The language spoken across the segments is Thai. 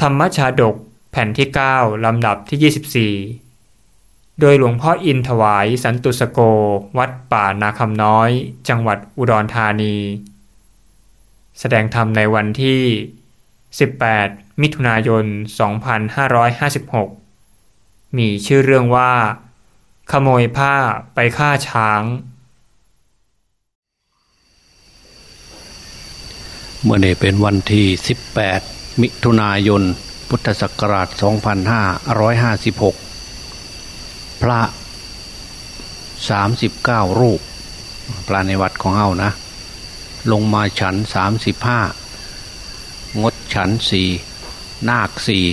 ธรรมชาดกแผ่นที่ 9 ลำดับที่ 24 โดยหลวงพ่ออินถวายสันตุสโกวัดป่านาคำน้อย จังหวัดอุดรธานี แสดงธรรมในวันที่ 18 มิถุนายน 2556 มีชื่อเรื่องว่า ขโมยผ้าไปฆ่าช้าง เมื่อเนี้เป็นวันที่ 18 มิถุนายน พุทธศักราช 2556 พระ 39 รูป พระในวัดของเฮานะ ลงมาฉัน 35 งดฉันสี่นาคสี่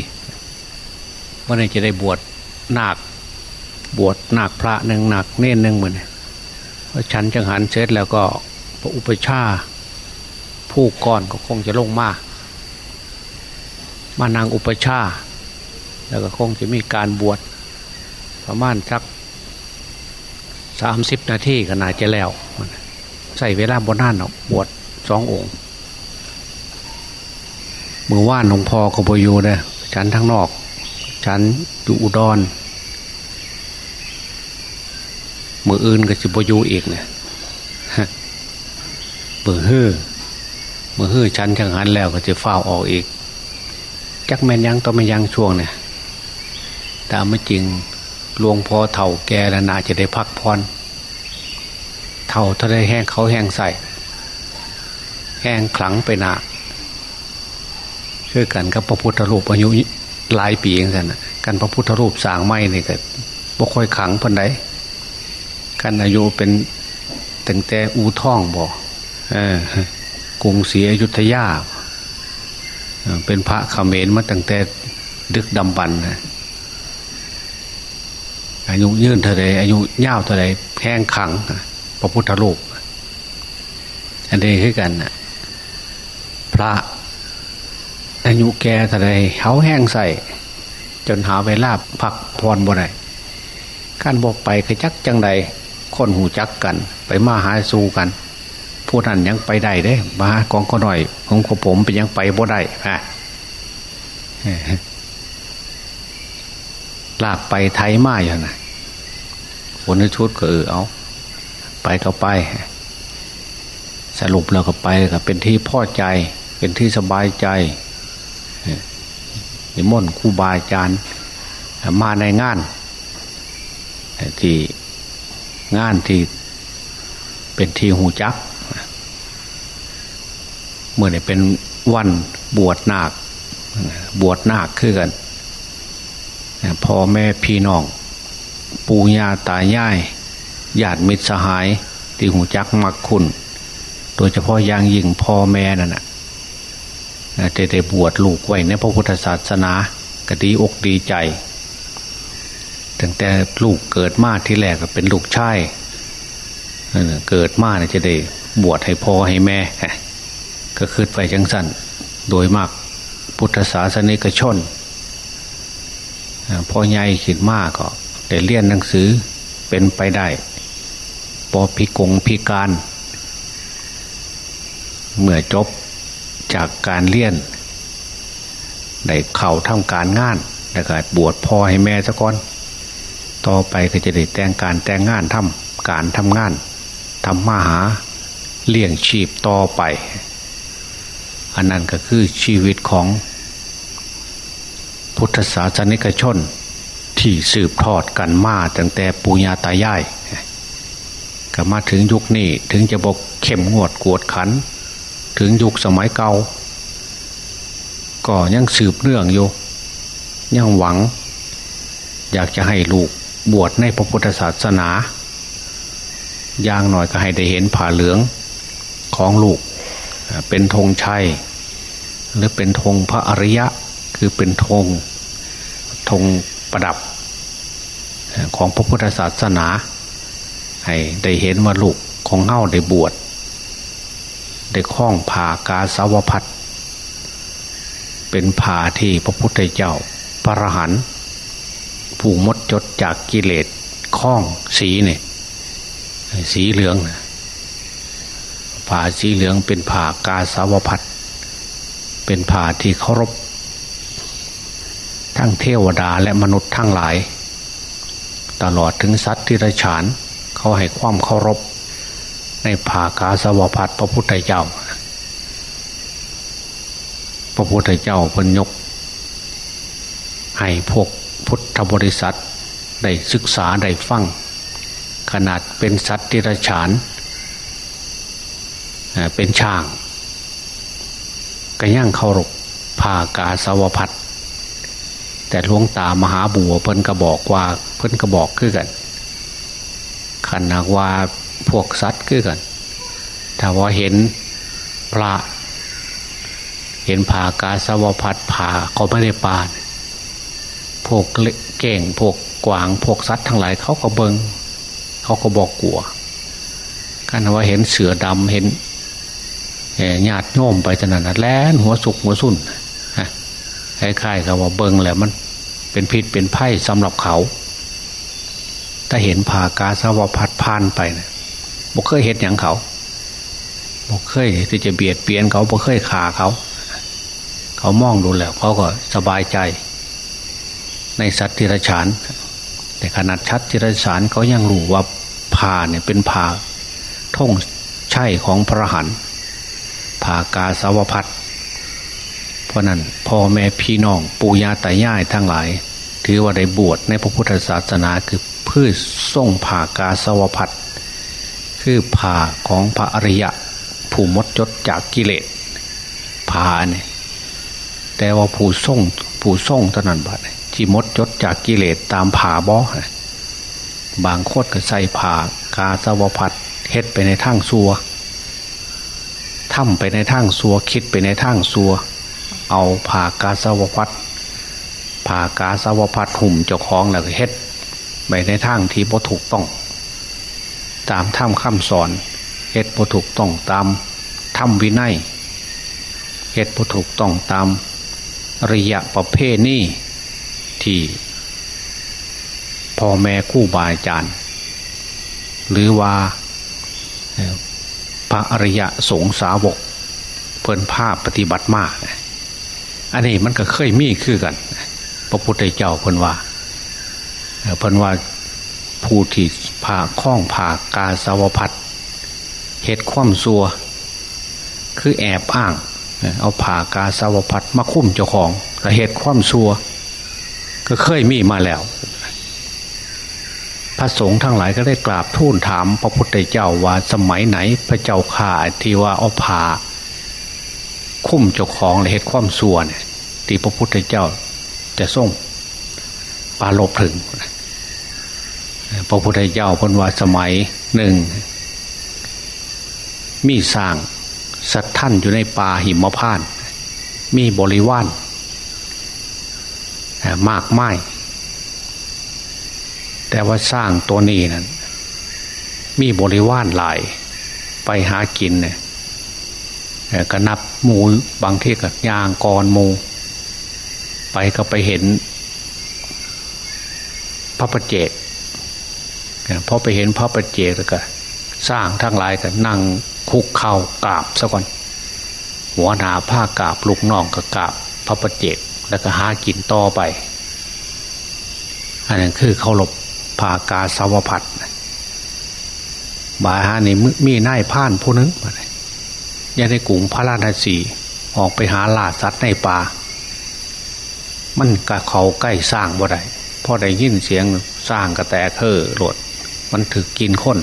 เมื่อนี้จะได้บวชนาค บวชนาคพระหนึ่งนาคเน้นหนึ่งเหมือนพอฉันจังหันเสร็จแล้วก็พระอุปชาผู้ก่อนก็คงจะลงมา มานางอุปชา แล้วก็คงจะมีการบวชประมาณสักสามสิบนาทีก็น่าจะแล้ว ใส่เวลาบนนั่นบวชสององค์มือว่านหลวงพ่อก็บอยู่เนะฉันทั้งนอก ฉันอยู่อุดรมืออื่นก็จะบอยู่อีกเนี่ยมือฮื้อเมื่อฮื้อชั้นจังหันแล้วก็จะเฝ้าออกอีก จักแม่นยังต้องไม่นยังช่วงเนี่ยแต่ไม่จริงหลวงพ่อเถ่าแกแล้วนาจะได้พักพรเถ่าถ้าได้แห้งเขาแห้งใส่ แห้งขลังไปหนาคือกันกับพระพุทธรูปอายุหลายปีอย่างนั้นกันพระพุทธรูปสางไม้นี่ก็บ่ค่อยขังพันใดกันอายุเป็นตั้งแต่อูท่องบ่เออกรุงศรีอยุธยา เป็นพระเขมรมาตั้งแต่ดึกดำบรรพ์นะอายุยืนเท่าไรอายุยาวเท่าไรแห้งขังพระพุทธรูปอันนี้คือกันนะพระอายุแก่เท่าไรเขาแห้งใส่ จนหาเวลาพักพรบ่ได้การบอกไปคือจักจังใดคนหูจักกัน ไปมาหาสู่กัน ผู้นั้นยังไปได้เด้มากองก็หน่อยของของผมเป็นยังไปบ่ได้ฮะลากไปไทยมาอย่างนะคนในชุดก็เออเอา ไปก็ไป สรุปแล้วก็ไปก็เป็นที่พอใจ เป็นที่สบายใจนิมนต์ครูบาอาจารย์มาในงานที่งานที่เป็นที่หูจัก เมื่อเนี่ยเป็นวันบวชนาค บวชนาคคือกันพ่อแม่พี่น้อง ปู่ย่าตายายญาติมิตรสหาย ที่หูจักมักคุณ โดยเฉพาะอย่างยิ่งพ่อแม่นั่นนะจะได้บวชลูกไว้ในพระพุทธศาสนาก็ดีอกดีใจตั้งแต่ลูกเกิดมาที่แรกก็เป็นลูกชายเกิดมาเนี่ยจะได้บวชให้พ่อให้แม่ ก็คือไปจังสันโดยมากพุทธศาสนิกชนพอใหญ่ขีดมากก็ได้เรียนหนังสือเป็นไปได้ปอพิกงพิการ เมื่อจบจากการเรียนได้เข่าทำการงานแล้วก็บวชพ่อให้แม่ซะก่อน ต่อไปก็จะได้แต่งการแต่งงานทำการทำงานทำมาหาเลี้ยงชีพต่อไป อันนั้นก็คือชีวิตของพุทธศาสนิกชน ที่สืบทอดกันมาตั้งแต่ปูญาตายายก็มาถึงยุคนี้ถึงจะบอกเข้มงวดกวดขัน ถึงยุคสมัยเก่าก็ยังสืบเรื่องอยู่ยังหวัง อยากจะให้ลูกบวชในพระพุทธศาสนาอย่างหน่อยก็ให้ได้เห็นผ่าเหลืองของลูก เป็นธงชัย หรือเป็นธงพระอริยะ คือเป็นธงธงประดับ ของพระพุทธศาสนา ให้ได้เห็นว่าลูกของเฮ้าได้บวชได้คล้องผ่ากาสาวพัดเป็นผ่าที่พระพุทธเจ้าพระรหันผู้มดจดจากกิเลสคล้องสีเนี่ยสีเหลืองผ่าสีเหลืองเป็นผ่ากาสาวพัด เป็นผ่าที่เคารพ ทั้งเทวดาและมนุษย์ทั้งหลาย ตลอดถึงสัตว์ที่ไรฉาน เขาให้ความเคารพ ในภากาสวพัฒพระพุทธเจ้า พระพุทธเจ้าพนยก ให้พวกพุทธบริษัทได้ศึกษาได้ฟังขนาดเป็นสัตว์ที่ไรฉาน เป็นช่าง ก็ย่างเคารพภากาสวพัฒแต่หลวงตามหาบัวเพิ่นก็บอกว่าเพิ่นก็บอกคือกันขนาดว่าพวกสัตว์คือกันถ้าว่าเห็นพระเห็นผ่ากาสวพัดผ่าเขาไม่ได้ปานพวกเก่งพวกกวางพวกสัตว์ทั้งหลายเขาก็เบิงเขาก็บอกกลัวกันว่าเห็นเสือดำเห็น ญาติโน้มไปจนั้นแล้นหัวสุกหัวสุนคล้ายๆกับว่าเบิงแหละมัน เป็นพิษเป็นไพ่สำหรับเขา ถ้าเห็นผ่ากาสาวพัดพานไปเนะบ่เคยเห็นอย่างเขาบ่เคยที่จะเบียดเบียนเขาบ่เคยขาเขา เขามองดูแล้ว เขาก็สบายใจ ในสัตว์ทิรชาน แต่ขนาดชัดทิรชานเขายังรู้ว่าผ่าเนี่ยเป็นผ่าท่งใช่ของพระหัน ผ่ากาสาวพัดเพราะนั้นพ่อแม่พี่น้องปู่ย่าตายายทั้งหลาย ถือว่าได้บวชในพระพุทธศาสนาคือเพื่อส่งผ่ากาสาวพัดคือผ่าของพระอริยะ ผู้มดจดจากกิเลสผ่าเนี่ยแต่ว่าผู้ส่งผู้ส่งเท่านั้นบัดที่มดจดจากกิเลสตามผ่าบอบางโคตรก็ใส่ผ่ากาสาวพัดเฮ็ดไปในทางซัว ทำไปในทางซัวคิดไปในทางซัว เอาผ่ากาสาวพัดผ่ากาสาวพัดหุ่มเจ้าของแล้วก็เฮ็ดไปในทางที่บ่ถูกต้อง ตามถ้ำคำสอนเฮ็ดบ่ถูกต้องตามถ้ำวินัยเฮ็ดบ่ถูกต้องตามระยะประเภทนี้ที่พ่อแม่คู่บาอาจารย์ หรือว่า ระอริยะสงสาวก เพิ่นภาพปฏิบัติมากอันนี้มันก็เคยมีคือกัน พระพุทธเจ้าเพิ่นว่าเพิ่นว่าผู้ที่ผ่าข้องผ่ากาสาวพัดเหตุความซัว คือแอบอ้าง เอาผ่ากาสาวพัดมาคุ้มเจ้าของแต่เหตุความซัว ก็เคยมีมาแล้ว พระสงฆ์ทั้งหลายก็ได้กราบทูลถามพระพุทธเจ้าว่าสมัยไหนพระเจ้าข่าที่ว่าเอาผ่าคุ้มเจ้าของและเหตุความซัวนที่พระพุทธเจ้าจะส่งปาลบถึง พระพุทธเจ้าพนว่าสมัยหนึ่ง มีสร้างสัตว์ท่านอยู่ในป่าหิมพาน มีบริวารมากไม้ แต่ว่าสร้างตัวนี้นั้นมีบริวารหลาย ไปหากินเนี่ยก็นับหมูบางที่กับยางกรมู ไปก็ไปเห็น พระประเจกพอไปเห็นพระประเจกแล้วก็สร้างทั้งหลายก็นั่งคุกเข่ากราบซะก่อน หัวหนาผ้ากราบลูกน้องก็กราบ พระประเจกแล้วก็หากินต่อไป อันนั้นคือเขาหลบ ผากาสาวพัดบาฮานี่มีนายพ่านผู้นึงยังในกลุ่มพระราชสีออกไปหาล่าสัตว์ในป่า มันกะเขาใกล้สร้างบ่ได้พอได้ยินเสียงสร้างกระแตเธอหลด มันถึกกินคน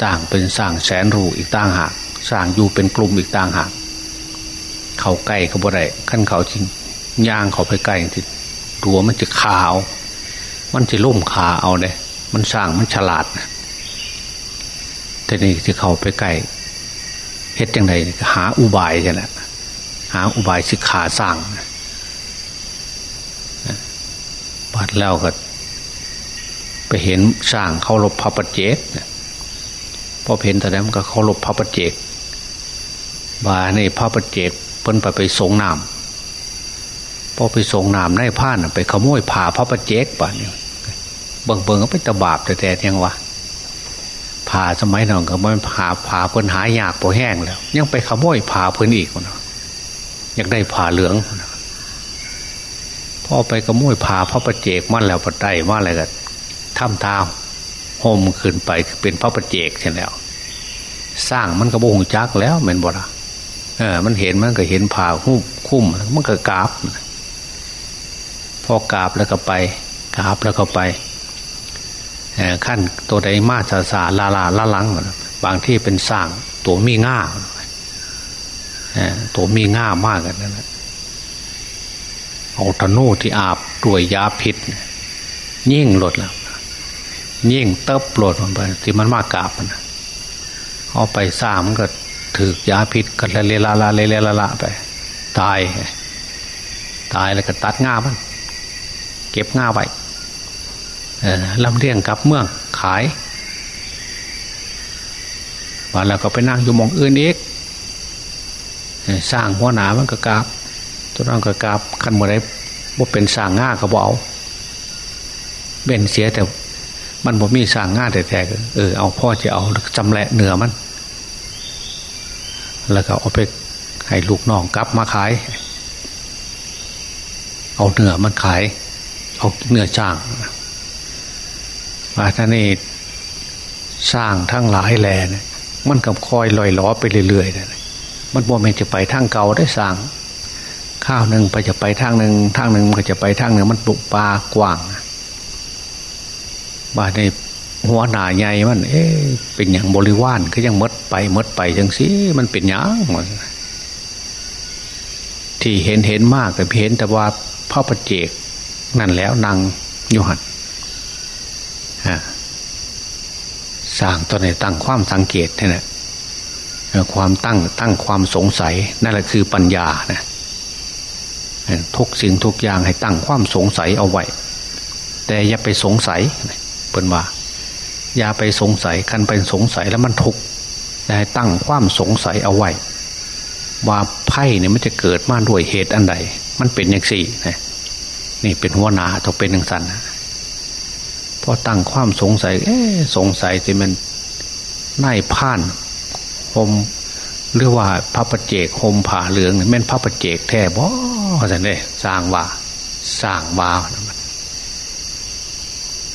สร้างเป็นสร้างแสนรูอีกต่างหากสร้างอยู่เป็นกลุ่มอีกต่างหาก เขาใกล้เขาบ่ได้ขั้นเขาจริงย่างเขาไปใกล้ทีตัวมันจะขาว มันจะล่มขาเอาเลยมันสร้างมันฉลาดแต่นี่ที่เขาไปใกล้เฮ็ดยังไงหาอุบายใช่ไหมหาอุบายสิขาสร้างบัดแล้วก็ ไปเห็นสร้างเขาลบพระประเจกพอเห็นแต่นั้นก็เขาลบพระประเจกบาในพระประเจกเพิ่นไปไปสงน้ำพอไปสงน้ำในผ้านไปขโมยผ่าพระประเจกป่ะเนี่ย เบิ่งเบิ่งก็ไปตะบาบแต่แต่ยังวะผ่าสมัยนั้นก็มันผ่าผ่าเพิ่นหายากพอแห้งแล้ว ยังไปขโมยผ่าเพิ่นอีกคนอยากได้ผ่าเหลืองพ่อไปกระมุ้ยผ่าพระประเจกมันแล้วปัดไตมาอะไรกันถ้ำท้าโฮมขึ้นไปเป็นพระประเจกใช่แล้ว สร้างมันกระโบงจักแล้วเหม็นบ่ละเออ มันเห็นมันก็เห็นผ่าหุ้มคุ้มมันก็กราบพอกราบแล้วก็ไปกราบแล้วก็ไป ขั้นตัวใดมาสาสาลาลาละลัง บางที่เป็นสร้างตัวมีง่าตัวมีง่ามากกันนั่นแหละเอาธนูที่อาบด้วยยาพิษ ยิ่งหลดแล้วยิ่งเติบหลดมันไปที่มันมากกาบมันเอาไปสร้างมันก็ถือยาพิษกันละเลละละเลละละไป ตาย ตายแล้วก็ตัดง่ามัน เก็บง่าไว้ ลำเลียงกลับเมืองขายวันแล้วก็ไปนั่งอยู่มองอื่นอีกสร้างหัวหนามันก็กราบตัวนั้นก็กราบขันเมื่อไรว่าเป็นสร้างง่าก็บเอาเบนเสียแต่มันบ่มีสร้างง่าแต่แต่เออเอาพ่อจะเอาจำแหละเหนือมัน แล้วก็เอาไปให้ลูกน้องกลับมาขาย เอาเนื้อมันขาย เอาเนื้อจ้าง มาท่านี่สร้างทั้งหลายแลนี่มันกับคอยลอยล้อไปเรื่อยๆนะมันบ่มันจะไปทางเก่าได้สร้าง ข้าวหนึ่งไปจะไปทางหนึ่งทางหนึ่งมันก็จะไปทางหนึ่งมันปลุกปลากว้างบาในหัวหนาใหญ่มัน เอ๊เป็นอย่างบริวารก็ยังมดไปมดไปจังสิมันเป็นอย่างที่เห็นเห็นมากแต่เห็นแต่ว่าพระประเจก นั่นแล้วนางยุหัน สร้างตัวไหนตั้งความสังเกตนี่แหละความตั้งตั้งความสงสัยนั่นแหละคือปัญญานะทุกสิ่งทุกอย่างให้ตั้งความสงสัยเอาไว้ แต่อย่าไปสงสัยเป็นว่า อย่าไปสงสัยคันไปสงสัยแล้วมันทุกข์ให้ตั้งความสงสัยเอาไว้ ว่าไพ่เนี่ยมันจะเกิดมาด้วยเหตุอันใด มันเป็นอย่างสี่นะนี่เป็นหัวหนาต้องเป็นอย่างสันนะ พอตั้งความสงสัย เอ๊สงสัยที่มันนายผ่านหมหรือว่าพระประเจกหมผ่าเหลืองแม่นพระประเจกแท้บ่สันเด้สร้างว่าสร้างว่า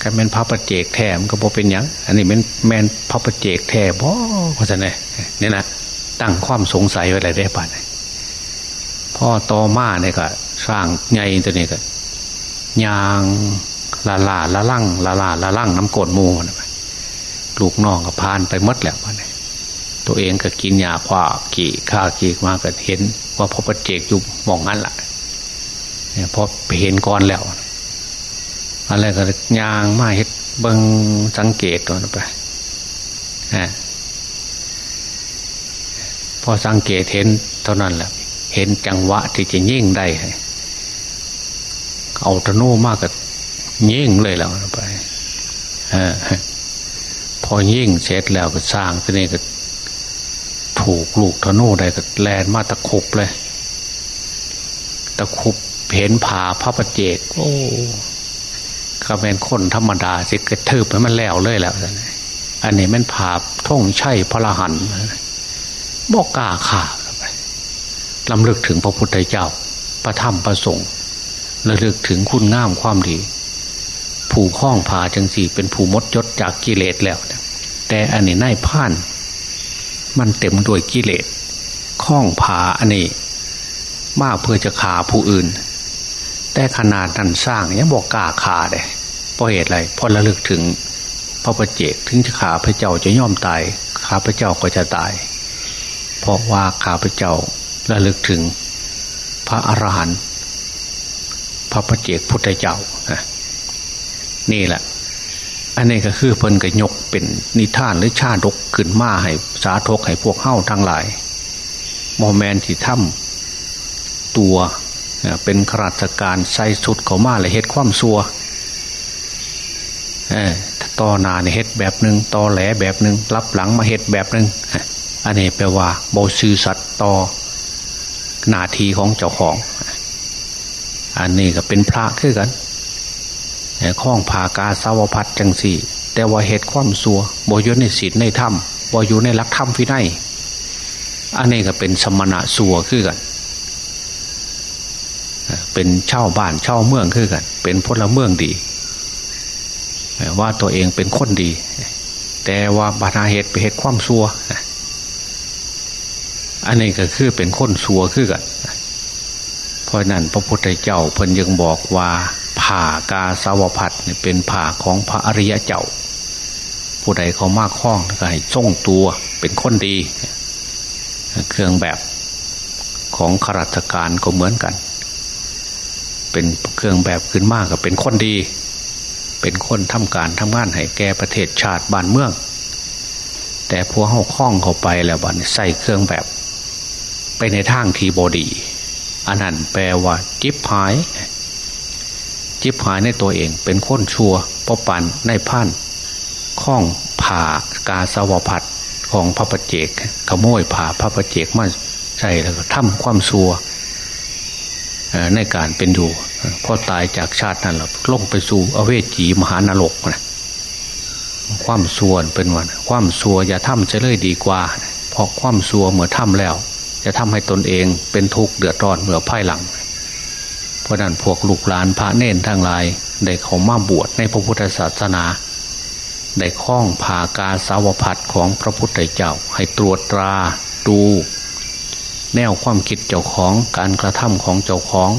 การแม่นพระประเจกแท้มันก็บ่เป็นยังอันนี้แม่นแม่นพระประเจกแท้บ่สันเด้นี่นะตั้งความสงสัยไว้อะไรได้ป่ะพ่อต่อมาเนี่ยก็ สร้างไงตัวนี้ก็ยาง ลาลาละลั่งลาลาละลั่งน้ำกดมูลูกน้องก็พานไปมดแล้วเนี่ยตัวเองก็กินยาขวากี่ข้ากี่มาก็เห็น ว่าพอประเจกอยู่มองงั้นแหละเนี่ยพอไปเห็นก่อนแล้วอะไรก็ยางมาเห็ดเบิงสังเกตตัวไปพอสังเกตเห็นเท่านั้นแหละเห็นจังหวะที่จะยิ่งได้เอาตะโนมากกับ ยิ่งเลยแล้วไปอพอยิ่งเสร็จแล้วก็สร้างที่นี้ก็ ถูกลูกธนูได้ก็แลนมาตะคุบเลย ตะคุบเห็นผาพระประเจก โอ้ก็เป็นคนธรรมดาสิกระทืบให้มันแล้วเลยแล้วอันนี้มันผาท่องใช่พระรหันบอกกล้าข่าไปลำลึกถึงพระพุทธเจ้า พระธรรมพระสงฆ์ระลึกถึงคุณงามความดี ผู้คล้องผาจังสี่ เป็นผูมดยศจากกิเลสแล้วแต่อันนี้น่ายพ่าน มันเต็มด้วยกิเลสข้องผาอันนี้มากเพื่อจะขาผู้อื่น แต่ขนาดนั้นสร้างยังบอกกล้าขาเลยเพราะเหตุอะไรเพราะระลึกถึงพระประเจกถึงจะขาพระเจ้าจะย่อมตายขาพระเจ้าก็จะตาย เพราะว่าขาพระเจ้าระลึกถึงพระอรหันต์พระประเจกพุทธเจ้านี่ นี่แหละ อันนี้ก็คือเพิ่นก็ยกเป็นนิทานหรือชาดกขึ้นมาให้สาธกให้พวกเข้าทั้งหลายโมแมนที่ถ้ำตัวเป็นขราชการใส่สุดเขามาเลยเฮ็ดความซัวต่อนาในเฮ็ดแบบหนึ่งต่อแหลแบบหนึ่งรับหลังมาเฮ็ดแบบหนึ่งอันนี้แปลว่าโบซื่อสัตว์ต่อนาทีของเจ้าของ อันนี้ก็เป็นพระคือกัน ข้องผากาสาวพัดจังสี่ แต่ว่าเหตุความซัวบอยู่ในศีลในถ้ำบอยู่ในลักถ้ำฟินัยอันนี้ก็เป็นสมณะซัวคือกัน เป็นเช่าบ้านเช่าเมืองคือกัน เป็นพลเมืองดี ว่าตัวเองเป็นคนดี แต่ว่าบานาเหตุไปเหตุความซัวอันนี้ก็คือเป็นคนซัวคือกัน เพราะนั้นพระพุทธเจ้าเพิ่นยังบอกว่า ผ่ากาสาวพัดเป็นผ่าของพระอริยะเจ้า ผู้ใดเขามากคล้องก็ให้ทรงตัวเป็นคนดี เครื่องแบบของข้าราชการก็เหมือนกัน เป็นเครื่องแบบขึ้นมากกับเป็นคนดี เป็นคนทำการทำงานให้แก่ประเทศชาติบ้านเมือง แต่พวกเขาคล้องเข้าไปแล้วบันใส่เครื่องแบบไปในทางทีบอดีอันนั้นแปลว่าจิบหาย จิบหายในตัวเอง เป็นคนชัวปปันในพันข้องผ่ากาสาวพัดของพระประเจกขโมยผ่าพระประเจกมาใช่แล้วก็ทำความซัวในการเป็นอยู่พอตายจากชาตินั้นแล้วลงไปสู่อเวจีมหานรกนะความซัวเป็นวันความซัวอย่าทำจะเลยดีกว่า เพราะความซัวเมื่อทำแล้ว จะทำให้ตนเองเป็นทุกข์เดือดร้อนเมื่อภายหลัง เพราะนั้นพวกลูกหลานพระเนนทั้งหลาย ได้เขามาบวชในพระพุทธศาสนา ได้คล้องผ่ากาสาวพัดของพระพุทธเจ้า ให้ตรวจตราดู แนวความคิดเจ้าของการกระทำของเจ้าของ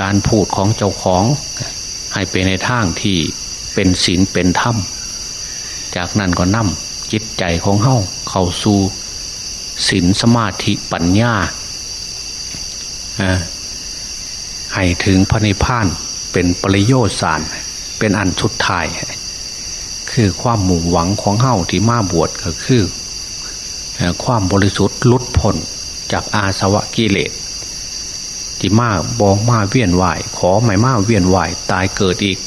การพูดของเจ้าของ ให้เป็นในทางที่เป็นศีลเป็นธรรมจากนั้นก็นำจิตใจของเฮาเข้าสู่ศีลสมาธิปัญญา ให้ถึงพระนิพพานเป็นปริโยสารเป็นอันชุดท้าย คือความมุ่งหวังของเฮาที่มาบวชก็คือ ความบริสุทธิ์ลุดพ้นจากอาสวะกิเลสที่มาบองมาเวียนไหวขอไม่มาเวียนไหวตายเกิดอีก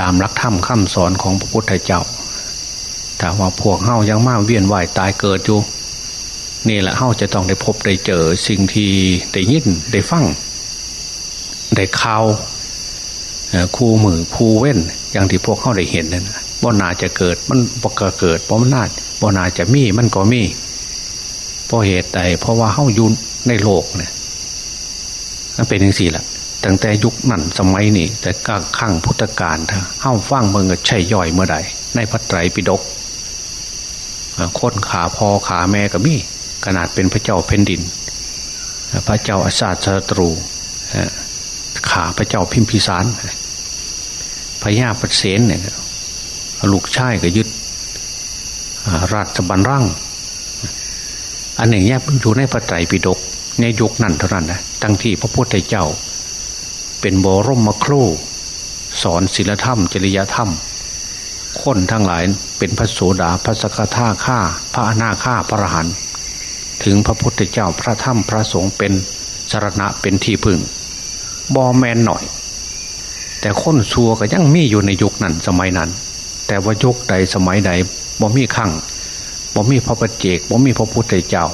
ตามรักธรรมคำสอนของพระพุทธเจ้าถ้าว่าพวกเฮายังมาเวียนไหวตายเกิดอยู่นี่แหละเฮาจะต้องได้พบได้เจอสิ่งที่ได้ยินได้ฟัง ได้ข่าวคู่มือคู่เว้น อย่างที่พวกเขาได้เห็นนั่นบ่นาจะเกิดมันบ่เกิดบ่มันนาบ่นาจะมีมันก็มีเพราะเหตุใดเพราะว่าเฮ้ายุนในโลกเนี่ยมันเป็นอย่างสี่ละตั้งแต่ยุคนั้นสมัยนี้แต่ก้าข้างพุทธกาลถ้าเฮ้าฟังเมืองใช่ย่อยเมื่อใดในพระไตรปิฎกคนขาพอขาแม่ก็มีขนาดเป็นพระเจ้าแผ่นดิน พระเจ้าอาชาติตรู ขาพระเจ้าพิมพิสารพญาปเสนเนี่ยลูกชายก็ยึดราชบัลลังก์อันหนึ่งแยอยู่ในพระไตรปิฎกในยุคนั้นเท่านั้นนะตั้งที่พระพุทธเจ้า เป็นบรมมครูสอนศีลธรรม จริยธรรม คนทั้งหลายเป็นพระโสดาพระสกทาข้าพระอนาข้าพระรหันถึงพระพุทธเจ้าพระธรรมพระสงฆ์เป็นสารณะเป็นที่พึ่ง บอแมนหน่อย แต่คนซัวก็ยังมีอยู่ในยุคนั้นสมัยนั้น แต่ว่ายุคใดสมัยใดบ่มีขังบ่มีพระปัจเจกบ่มีพระพุทธเจ้า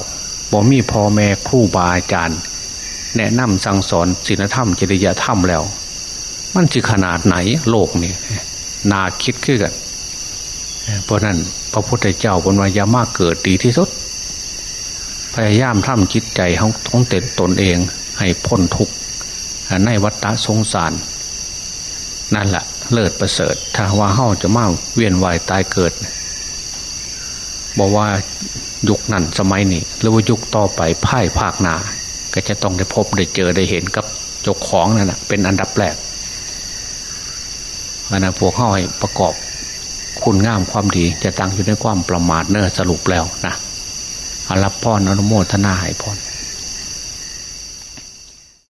บ่มีพ่อแม่ครูบาอาจารย์ แนะนำสั่งสอนศีลธรรมจริยธรรมแล้ว มันจะขนาดไหนโลกนี่นาคิดขึ้นกันเพราะนั้นพระพุทธเจ้าบนวายามากเกิดดีที่สุด พยายามทำจิตใจของท้องเต็นตนเองให้พ้นทุกข์ ในวัฏสงสาร นั่นแหละเลิศประเสริฐ ถ้าว่าเฮาจะมาเวียนวายตายเกิดบอกว่ายุคนั้นสมัยนี้หรือว่ายุคต่อไปพ่ายภาคนา ก็จะต้องได้พบได้เจอได้เห็นกับจ้าของนั่นแหะเป็นอันดับแรกอันนั้นพวกเข้าให้ประกอบคุณงามความดีจะตั้งอยู่ในความประมาทเนอสรุปแล้วนะอรับพรอนุโมทนาให้พร